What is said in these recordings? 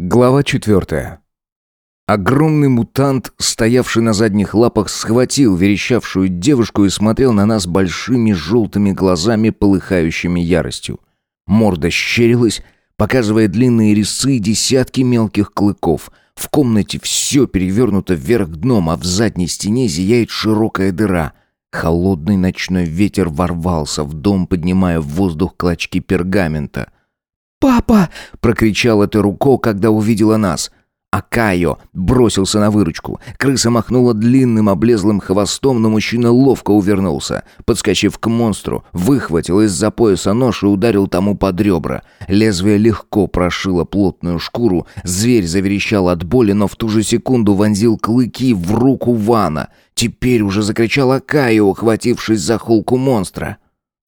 Глава четвертая. Огромный мутант, стоявший на задних лапах, схватил верещавшую девушку и смотрел на нас большими желтыми глазами, полыхающими яростью. Морда щерилась, показывая длинные резцы и десятки мелких клыков. В комнате все перевернуто вверх дном, а в задней стене зияет широкая дыра. Холодный ночной ветер ворвался в дом, поднимая в воздух клочки пергамента — «Папа!» — прокричала Теруко, когда увидела нас. А Кайо бросился на выручку. Крыса махнула длинным облезлым хвостом, но мужчина ловко увернулся. Подскочив к монстру, выхватил из-за пояса нож и ударил тому под ребра. Лезвие легко прошило плотную шкуру. Зверь заверещал от боли, но в ту же секунду вонзил клыки в руку Вана. Теперь уже закричала Кайо, ухватившись за холку монстра.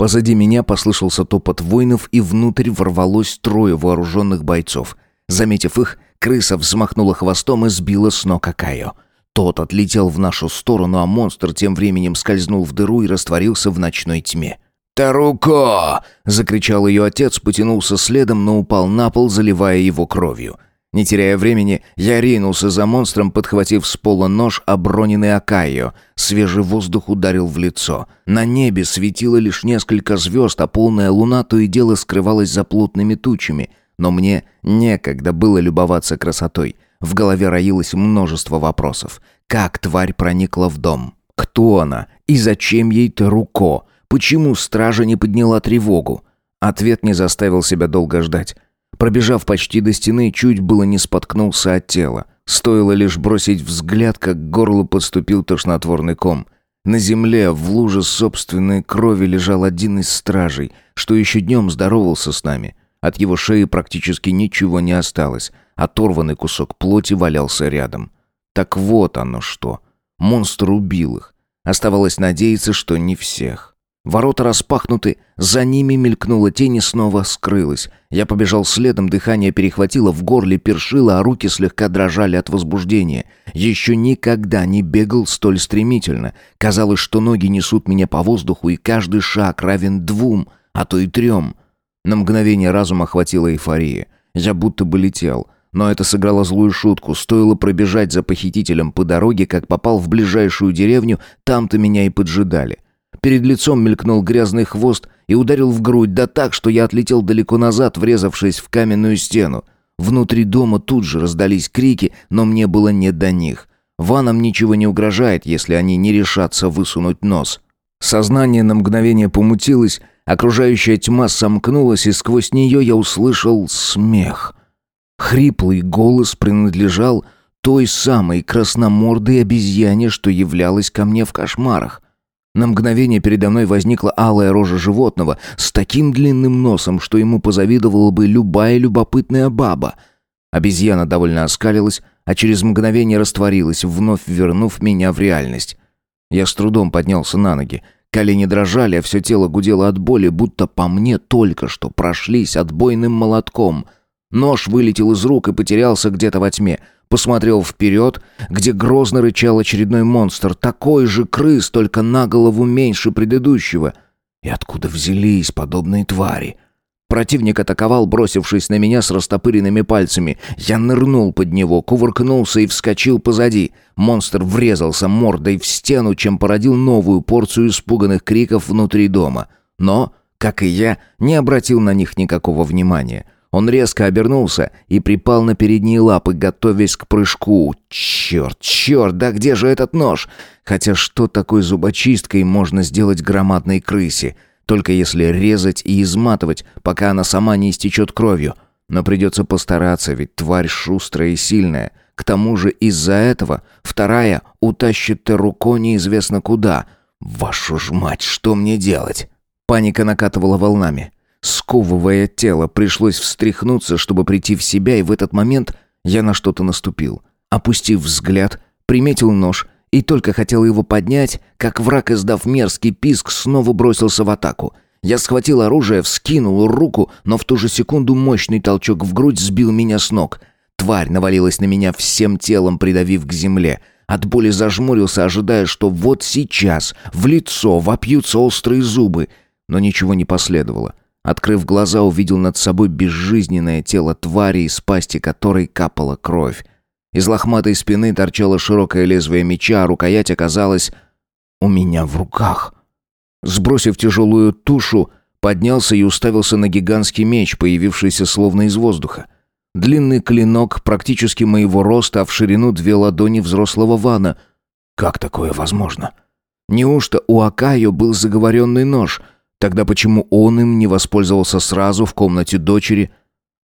Позади меня послышался топот воинов, и внутрь ворвалось трое вооруженных бойцов. Заметив их, крыса взмахнула хвостом и сбила с ног Акаю. Тот отлетел в нашу сторону, а монстр тем временем скользнул в дыру и растворился в ночной тьме. «Таруко!» — закричал ее отец, потянулся следом, но упал на пол, заливая его кровью. Не теряя времени, я ринулся за монстром, подхватив с пола нож, оброненный Акайо. Свежий воздух ударил в лицо. На небе светило лишь несколько звезд, а полная луна то и дело скрывалась за плотными тучами. Но мне некогда было любоваться красотой. В голове роилось множество вопросов. Как тварь проникла в дом? Кто она? И зачем ей-то руко? Почему стража не подняла тревогу? Ответ не заставил себя долго ждать. Пробежав почти до стены, чуть было не споткнулся от тела. Стоило лишь бросить взгляд, как к горлу подступил тошнотворный ком. На земле, в луже собственной крови, лежал один из стражей, что еще днем здоровался с нами. От его шеи практически ничего не осталось. Оторванный кусок плоти валялся рядом. Так вот оно что. Монстр убил их. Оставалось надеяться, что не всех. Ворота распахнуты, за ними мелькнула тень и снова скрылась. Я побежал следом, дыхание перехватило, в горле першило, а руки слегка дрожали от возбуждения. Еще никогда не бегал столь стремительно. Казалось, что ноги несут меня по воздуху, и каждый шаг равен двум, а то и трем. На мгновение разум охватила эйфория. Я будто бы летел. Но это сыграло злую шутку. Стоило пробежать за похитителем по дороге, как попал в ближайшую деревню, там-то меня и поджидали. — Перед лицом мелькнул грязный хвост и ударил в грудь, да так, что я отлетел далеко назад, врезавшись в каменную стену. Внутри дома тут же раздались крики, но мне было не до них. Ванам ничего не угрожает, если они не решатся высунуть нос. Сознание на мгновение помутилось, окружающая тьма сомкнулась, и сквозь нее я услышал смех. Хриплый голос принадлежал той самой красномордой обезьяне, что являлась ко мне в кошмарах. На мгновение передо мной возникла алая рожа животного с таким длинным носом, что ему позавидовала бы любая любопытная баба. Обезьяна довольно оскалилась, а через мгновение растворилась, вновь вернув меня в реальность. Я с трудом поднялся на ноги. Колени дрожали, а все тело гудело от боли, будто по мне только что прошлись отбойным молотком. Нож вылетел из рук и потерялся где-то во тьме — Посмотрел вперед, где грозно рычал очередной монстр, такой же крыс, только на голову меньше предыдущего. И откуда взялись подобные твари? Противник атаковал, бросившись на меня с растопыренными пальцами. Я нырнул под него, кувыркнулся и вскочил позади. Монстр врезался мордой в стену, чем породил новую порцию испуганных криков внутри дома. Но, как и я, не обратил на них никакого внимания. Он резко обернулся и припал на передние лапы, готовясь к прыжку. Черт, черт, да где же этот нож? Хотя что такой зубочисткой можно сделать громадной крысе? Только если резать и изматывать, пока она сама не истечет кровью. Но придется постараться, ведь тварь шустрая и сильная. К тому же из-за этого вторая утащит Теруко неизвестно куда. Вашу ж мать, что мне делать? Паника накатывала волнами. Сковывая тело, пришлось встряхнуться, чтобы прийти в себя, и в этот момент я на что-то наступил. Опустив взгляд, приметил нож и только хотел его поднять, как враг, издав мерзкий писк, снова бросился в атаку. Я схватил оружие, вскинул руку, но в ту же секунду мощный толчок в грудь сбил меня с ног. Тварь навалилась на меня всем телом, придавив к земле. От боли зажмурился, ожидая, что вот сейчас в лицо вопьются острые зубы. Но ничего не последовало. Открыв глаза, увидел над собой безжизненное тело твари, из пасти которой капала кровь. Из лохматой спины торчало широкое лезвие меча, а рукоять оказалась у меня в руках. Сбросив тяжелую тушу, поднялся и уставился на гигантский меч, появившийся словно из воздуха. Длинный клинок, практически моего роста, а в ширину две ладони взрослого вана. Как такое возможно? Неужто у Акаю был заговоренный нож? Тогда почему он им не воспользовался сразу в комнате дочери?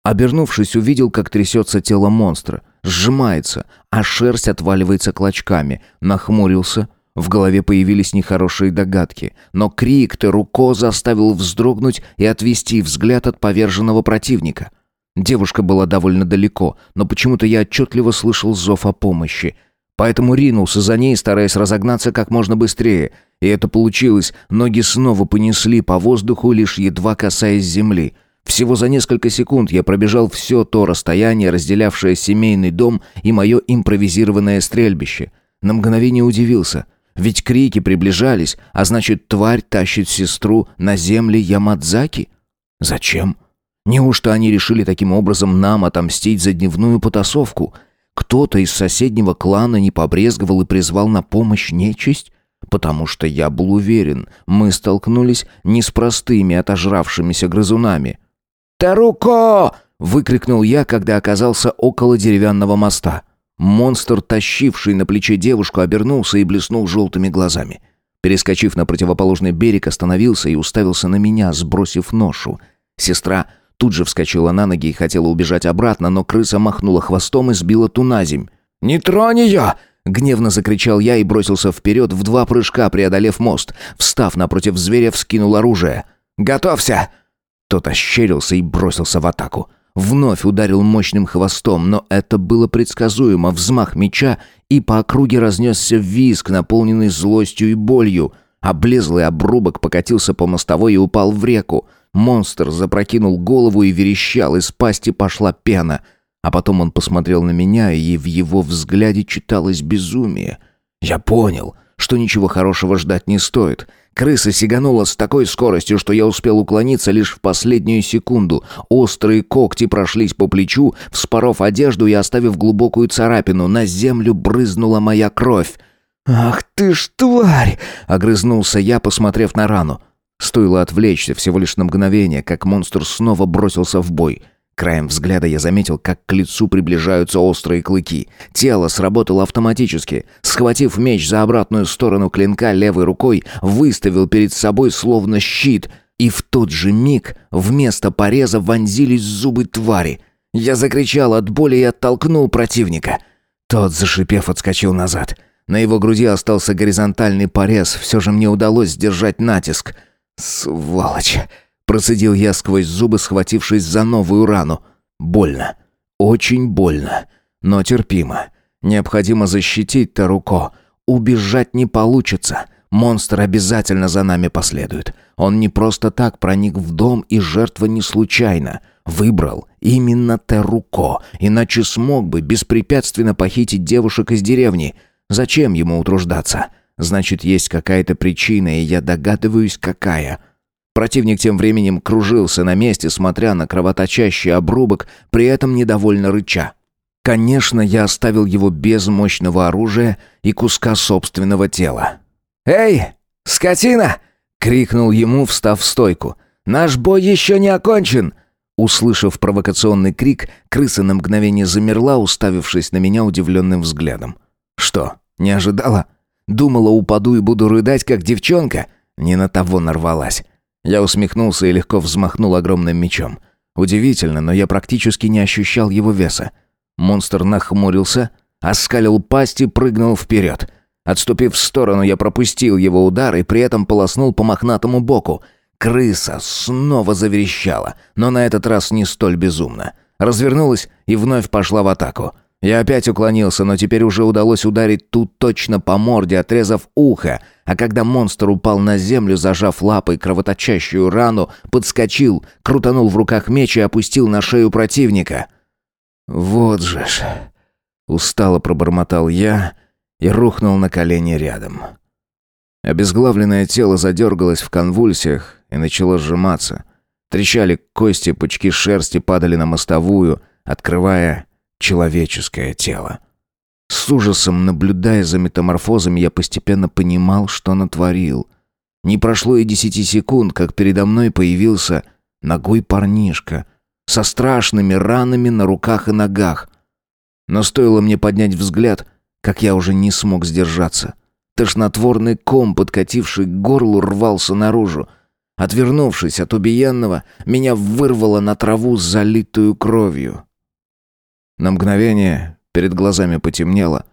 Обернувшись, увидел, как трясется тело монстра, сжимается, а шерсть отваливается клочками. Нахмурился, в голове появились нехорошие догадки, но крик Теруко заставил вздрогнуть и отвести взгляд от поверженного противника. Девушка была довольно далеко, но почему-то я отчетливо слышал зов о помощи. Поэтому ринулся за ней, стараясь разогнаться как можно быстрее. И это получилось, ноги снова понесли по воздуху, лишь едва касаясь земли. Всего за несколько секунд я пробежал все то расстояние, разделявшее семейный дом и мое импровизированное стрельбище. На мгновение удивился — ведь крики приближались, а значит, тварь тащит сестру на земли Ямадзаки? Зачем? Неужто они решили таким образом нам отомстить за дневную потасовку? Кто-то из соседнего клана не побрезговал и призвал на помощь нечисть? Потому что я был уверен, мы столкнулись не с простыми отожравшимися грызунами. «Таруко!» — выкрикнул я, когда оказался около деревянного моста. Монстр, тащивший на плече девушку, обернулся и блеснул желтыми глазами. Перескочив на противоположный берег, остановился и уставился на меня, сбросив ношу. Сестра тут же вскочила на ноги и хотела убежать обратно, но крыса махнула хвостом и сбила ту на земь. «Не тронь ее!» Гневно закричал я и бросился вперед в два прыжка, преодолев мост. Встав напротив зверя, вскинул оружие. «Готовься!» Тот ощерился и бросился в атаку. Вновь ударил мощным хвостом, но это было предсказуемо. Взмах меча, и по округе разнесся визг, наполненный злостью и болью. Облезлый обрубок покатился по мостовой и упал в реку. Монстр запрокинул голову и верещал, из пасти пошла пена. А потом он посмотрел на меня, и в его взгляде читалось безумие. Я понял, что ничего хорошего ждать не стоит. Крыса сиганула с такой скоростью, что я успел уклониться лишь в последнюю секунду. Острые когти прошлись по плечу, вспоров одежду и оставив глубокую царапину. На землю брызнула моя кровь. «Ах ты ж тварь!» — огрызнулся я, посмотрев на рану. Стоило отвлечься всего лишь на мгновение, как монстр снова бросился в бой — Краем взгляда я заметил, как к лицу приближаются острые клыки. Тело сработало автоматически. Схватив меч за обратную сторону клинка левой рукой, выставил перед собой словно щит, и в тот же миг вместо пореза вонзились зубы твари. Я закричал от боли и оттолкнул противника. Тот, зашипев, отскочил назад. На его груди остался горизонтальный порез, все же мне удалось сдержать натиск. «Сволочь!» Процедил я сквозь зубы, схватившись за новую рану. Больно. Очень больно. Но терпимо. Необходимо защитить Таруко. Убежать не получится. Монстр обязательно за нами последует. Он не просто так проник в дом, и жертва не случайно. Выбрал именно Таруко, иначе смог бы беспрепятственно похитить девушек из деревни. Зачем ему утруждаться? Значит, есть какая-то причина, и я догадываюсь, какая. Противник тем временем кружился на месте, смотря на кровоточащий обрубок, при этом недовольно рыча. Конечно, я оставил его без мощного оружия и куска собственного тела. «Эй, скотина!» — крикнул ему, встав в стойку. «Наш бой еще не окончен!» Услышав провокационный крик, крыса на мгновение замерла, уставившись на меня удивленным взглядом. «Что, не ожидала? Думала, упаду и буду рыдать, как девчонка?» Не на того нарвалась. Я усмехнулся и легко взмахнул огромным мечом. Удивительно, но я практически не ощущал его веса. Монстр нахмурился, оскалил пасть и прыгнул вперед. Отступив в сторону, я пропустил его удар и при этом полоснул по мохнатому боку. Крыса снова заверещала, но на этот раз не столь безумно. Развернулась и вновь пошла в атаку. Я опять уклонился, но теперь уже удалось ударить тут точно по морде, отрезав ухо, а когда монстр упал на землю, зажав лапой кровоточащую рану, подскочил, крутанул в руках меч и опустил на шею противника. «Вот же ж!» — устало пробормотал я и рухнул на колени рядом. Обезглавленное тело задергалось в конвульсиях и начало сжиматься. Трещали кости, пучки шерсти падали на мостовую, открывая человеческое тело. С ужасом, наблюдая за метаморфозами, я постепенно понимал, что натворил. Не прошло и десяти секунд, как передо мной появился ногой парнишка со страшными ранами на руках и ногах. Но стоило мне поднять взгляд, как я уже не смог сдержаться. Тошнотворный ком, подкативший к горлу, рвался наружу. Отвернувшись от убиенного, меня вырвало на траву, залитую кровью. На мгновение перед глазами потемнело.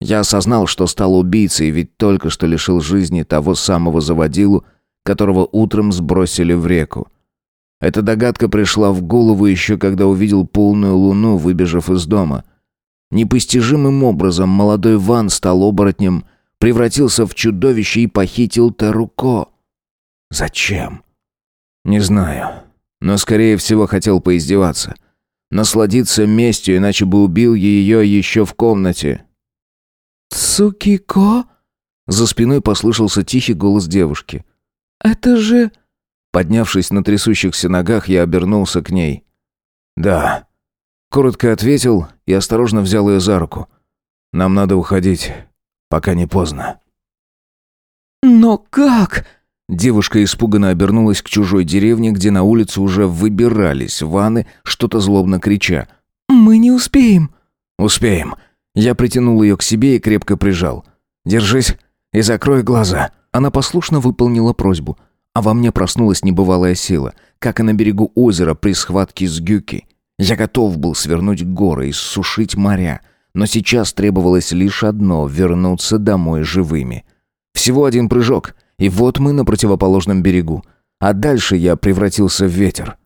Я осознал, что стал убийцей, ведь только что лишил жизни того самого заводилу, которого утром сбросили в реку. Эта догадка пришла в голову еще когда увидел полную луну, выбежав из дома. Непостижимым образом молодой Ван стал оборотнем, превратился в чудовище и похитил Таруко. Зачем? Не знаю, но скорее всего хотел поиздеваться. Насладиться местью, иначе бы убил ее еще в комнате. «Цукико?» За спиной послышался тихий голос девушки. «Это же...» Поднявшись на трясущихся ногах, я обернулся к ней. «Да». Коротко ответил и осторожно взял ее за руку. «Нам надо уходить, пока не поздно». «Но как?» Девушка испуганно обернулась к чужой деревне, где на улице уже выбирались ваны, что-то злобно крича. «Мы не успеем». «Успеем». Я притянул ее к себе и крепко прижал. «Держись и закрой глаза». Она послушно выполнила просьбу – а во мне проснулась небывалая сила, как и на берегу озера при схватке с Гюки. Я готов был свернуть горы и сушить моря, но сейчас требовалось лишь одно — вернуться домой живыми. Всего один прыжок, и вот мы на противоположном берегу. А дальше я превратился в ветер.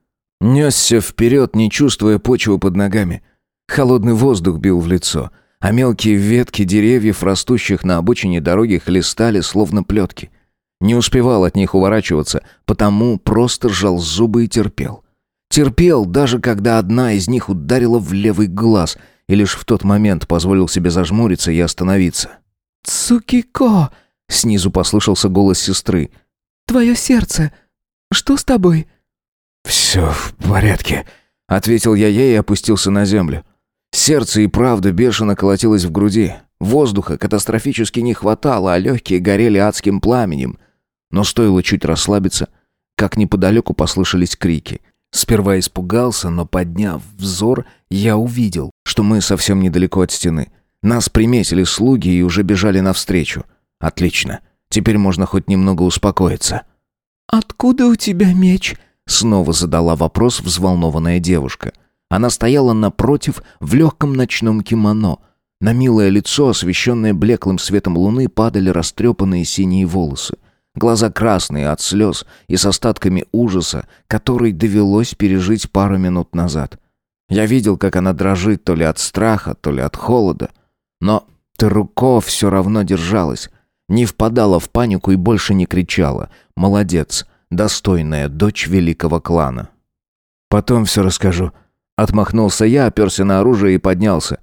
Несся вперед, не чувствуя почвы под ногами. Холодный воздух бил в лицо, а мелкие ветки деревьев, растущих на обочине дороги, хлестали, словно плетки. Не успевал от них уворачиваться, потому просто сжал зубы и терпел. Терпел, даже когда одна из них ударила в левый глаз, и лишь в тот момент позволил себе зажмуриться и остановиться. «Цукико!» — снизу послышался голос сестры. «Твое сердце! Что с тобой?» «Все в порядке», — ответил я ей и опустился на землю. Сердце и правда бешено колотилось в груди. Воздуха катастрофически не хватало, а легкие горели адским пламенем. Но стоило чуть расслабиться, как неподалеку послышались крики. Сперва испугался, но подняв взор, я увидел, что мы совсем недалеко от стены. Нас приметили слуги и уже бежали навстречу. Отлично. Теперь можно хоть немного успокоиться. «Откуда у тебя меч?» Снова задала вопрос взволнованная девушка. Она стояла напротив в легком ночном кимоно. На милое лицо, освещенное блеклым светом луны, падали растрепанные синие волосы. Глаза красные от слез и с остатками ужаса, который довелось пережить пару минут назад. Я видел, как она дрожит то ли от страха, то ли от холода. Но Таруко все равно держалась, не впадала в панику и больше не кричала. Молодец, достойная дочь великого клана. «Потом все расскажу». Отмахнулся я, оперся на оружие и поднялся.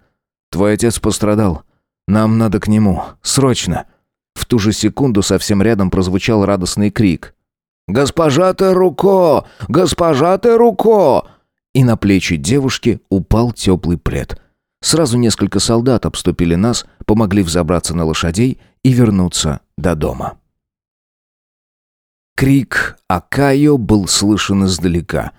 «Твой отец пострадал. Нам надо к нему. Срочно!» В ту же секунду совсем рядом прозвучал радостный крик. «Госпожа Теруко! Госпожа Теруко!» И на плечи девушки упал теплый плед. Сразу несколько солдат обступили нас, помогли взобраться на лошадей и вернуться до дома. Крик Акайо был слышен издалека.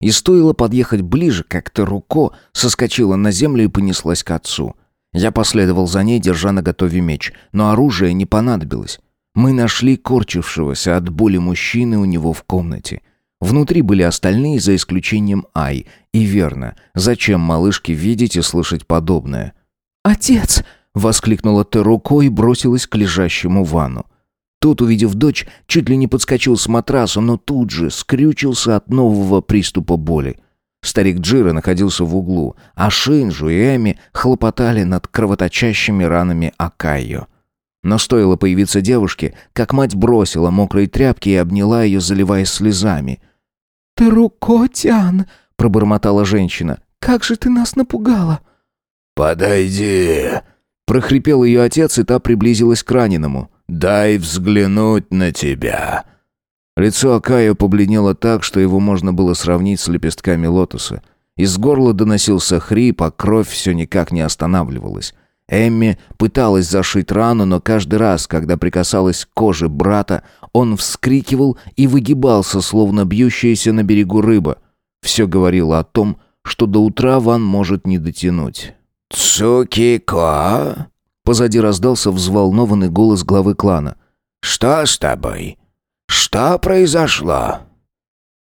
И стоило подъехать ближе, как Теруко соскочила на землю и понеслась к отцу. Я последовал за ней, держа на готове меч, но оружие не понадобилось. Мы нашли корчившегося от боли мужчины у него в комнате. Внутри были остальные, за исключением Ай. И верно, зачем малышке видеть и слышать подобное? «Отец!» — воскликнула Теруко и бросилась к лежащему Вану. Тот, увидев дочь, чуть ли не подскочил с матраса, но тут же скрючился от нового приступа боли. Старик Джира находился в углу, а Шинджу и Эми хлопотали над кровоточащими ранами Акайо. Но стоило появиться девушке, как мать бросила мокрые тряпки и обняла ее, заливаясь слезами. «Ты рукотян!» — пробормотала женщина. «Как же ты нас напугала!» «Подойди!» — прохрипел ее отец, и та приблизилась к раненому. «Дай взглянуть на тебя!» Лицо Акая побледнело так, что его можно было сравнить с лепестками лотоса. Из горла доносился хрип, а кровь все никак не останавливалась. Эмми пыталась зашить рану, но каждый раз, когда прикасалась к коже брата, он вскрикивал и выгибался, словно бьющаяся на берегу рыба. Все говорило о том, что до утра Ван может не дотянуть. «Цукико?» Позади раздался взволнованный голос главы клана. «Что с тобой? Что произошло?»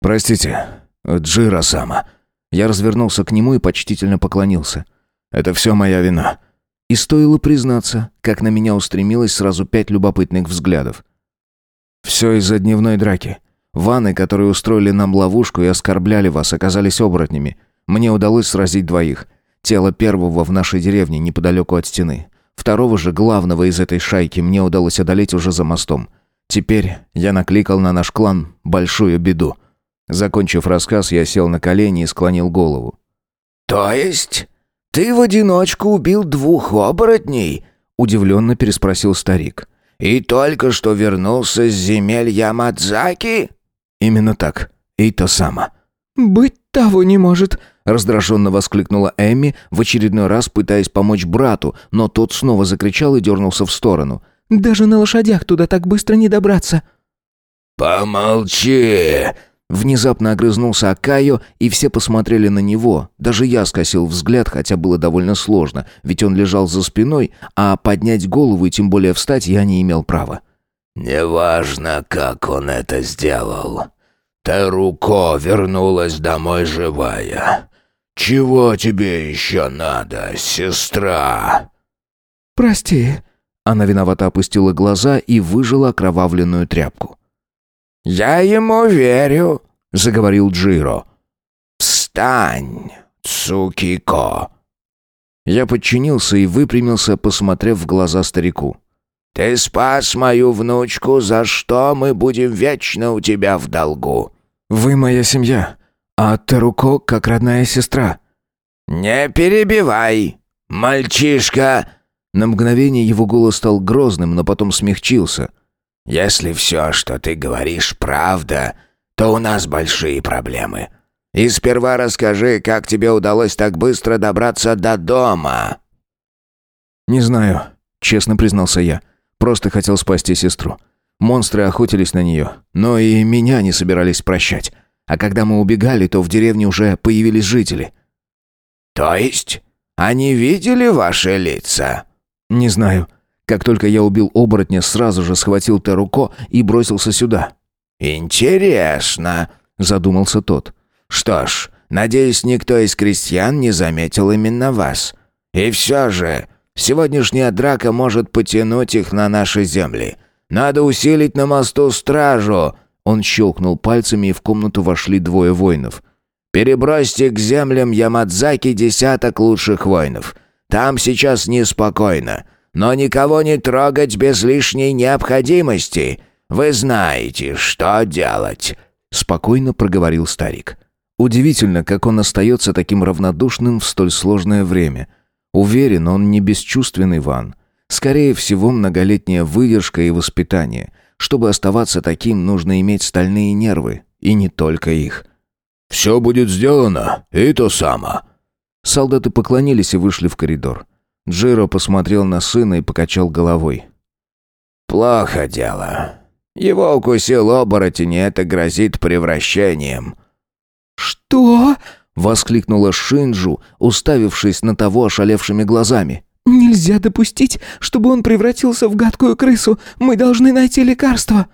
«Простите, Джира-сама». Я развернулся к нему и почтительно поклонился. «Это все моя вина». И стоило признаться, как на меня устремилось сразу пять любопытных взглядов. «Все из-за дневной драки. Ванны, которые устроили нам ловушку и оскорбляли вас, оказались оборотнями. Мне удалось сразить двоих. Тело первого в нашей деревне, неподалеку от стены. Второго же, главного из этой шайки, мне удалось одолеть уже за мостом. Теперь я накликал на наш клан большую беду. Закончив рассказ, я сел на колени и склонил голову. «То есть ты в одиночку убил двух оборотней?» Удивленно переспросил старик. «И только что вернулся с земель Ямадзаки?» «Именно так. И то само». «Быть того не может», — раздраженно воскликнула Эмми, в очередной раз пытаясь помочь брату, но тот снова закричал и дернулся в сторону. «Даже на лошадях туда так быстро не добраться». «Помолчи!» Внезапно огрызнулся Акайо, и все посмотрели на него. Даже я скосил взгляд, хотя было довольно сложно, ведь он лежал за спиной, а поднять голову и тем более встать я не имел права. «Неважно, как он это сделал. Таруко вернулась домой живая. Чего тебе еще надо, сестра?» «Прости». Она виновато опустила глаза и выжила окровавленную тряпку. «Я ему верю», — заговорил Джиро. «Встань, Цукико». Я подчинился и выпрямился, посмотрев в глаза старику. «Ты спас мою внучку, за что мы будем вечно у тебя в долгу». «Вы моя семья, а Таруко как родная сестра». «Не перебивай, мальчишка!» На мгновение его голос стал грозным, но потом смягчился — если все, что ты говоришь, правда, то у нас большие проблемы. И сперва расскажи, как тебе удалось так быстро добраться до дома». «Не знаю», — честно признался я. «Просто хотел спасти сестру. Монстры охотились на нее, но и меня не собирались прощать. А когда мы убегали, то в деревне уже появились жители». «То есть они видели ваши лица?» «Не знаю. Как только я убил оборотня, сразу же схватил Теруко и бросился сюда. «Интересно», — задумался тот. «Что ж, надеюсь, никто из крестьян не заметил именно вас. И все же, сегодняшняя драка может потянуть их на наши земли. Надо усилить на мосту стражу». Он щелкнул пальцами, и в комнату вошли двое воинов. «Перебросьте к землям Ямадзаки десяток лучших воинов. Там сейчас неспокойно но никого не трогать без лишней необходимости. Вы знаете, что делать», — спокойно проговорил старик. Удивительно, как он остается таким равнодушным в столь сложное время. Уверен, он не бесчувственный Ван. Скорее всего, многолетняя выдержка и воспитание. Чтобы оставаться таким, нужно иметь стальные нервы, и не только их. «Все будет сделано, и то само». Солдаты поклонились и вышли в коридор. Джиро посмотрел на сына и покачал головой. «Плохо дело. Его укусил оборотень, и это грозит превращением». «Что?» — воскликнула Шинджу, уставившись на того ошалевшими глазами. «Нельзя допустить, чтобы он превратился в гадкую крысу. Мы должны найти лекарство».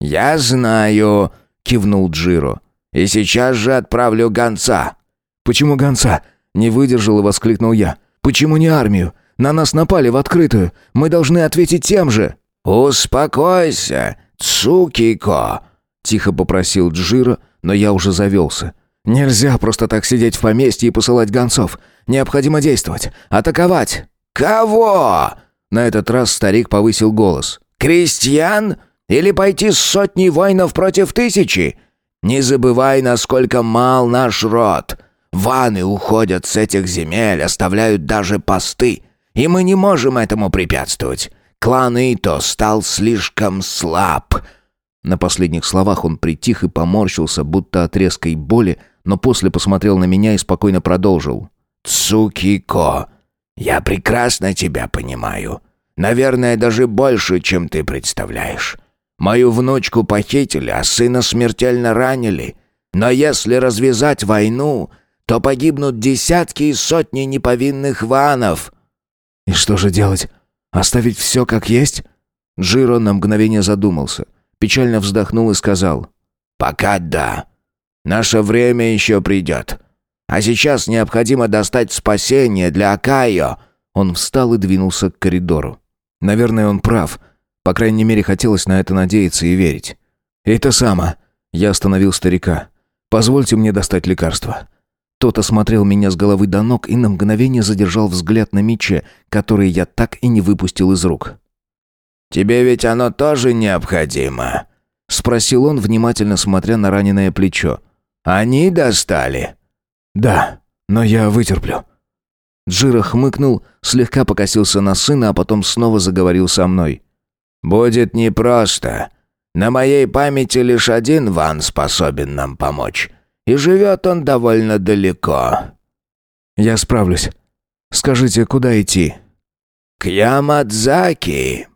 «Я знаю», — кивнул Джиро. «И сейчас же отправлю гонца». «Почему гонца?» — не выдержал и воскликнул я. Почему не армию? На нас напали в открытую. Мы должны ответить тем же». «Успокойся, Цукико», — тихо попросил Джиро, но я уже завелся. «Нельзя просто так сидеть в поместье и посылать гонцов. Необходимо действовать. Атаковать!» «Кого?» На этот раз старик повысил голос. «Крестьян? Или пойти с сотней воинов против тысячи? Не забывай, насколько мал наш род. Ваны уходят с этих земель, оставляют даже посты, и мы не можем этому препятствовать. Клан Ито стал слишком слаб. На последних словах он притих и поморщился, будто от резкой боли, но после посмотрел на меня и спокойно продолжил. «Цукико, я прекрасно тебя понимаю. Наверное, даже больше, чем ты представляешь. Мою внучку похитили, а сына смертельно ранили. Но если развязать войну, то погибнут десятки и сотни неповинных ванов». «И что же делать? Оставить все как есть?» Джиро на мгновение задумался, печально вздохнул и сказал. «Пока да. Наше время еще придет. А сейчас необходимо достать спасение для Акайо». Он встал и двинулся к коридору. Наверное, он прав. По крайней мере, хотелось на это надеяться и верить. «Это само». Я остановил старика. «Позвольте мне достать лекарство». Тот осмотрел меня с головы до ног и на мгновение задержал взгляд на мече, который я так и не выпустил из рук. «Тебе ведь оно тоже необходимо?» — спросил он, внимательно смотря на раненое плечо. «Они достали?» «Да, но я вытерплю». Джира хмыкнул, слегка покосился на сына, а потом снова заговорил со мной. «Будет непросто. На моей памяти лишь один Ван способен нам помочь. И живет он довольно далеко». «Я справлюсь. Скажите, куда идти?» «К Ямадзаки»,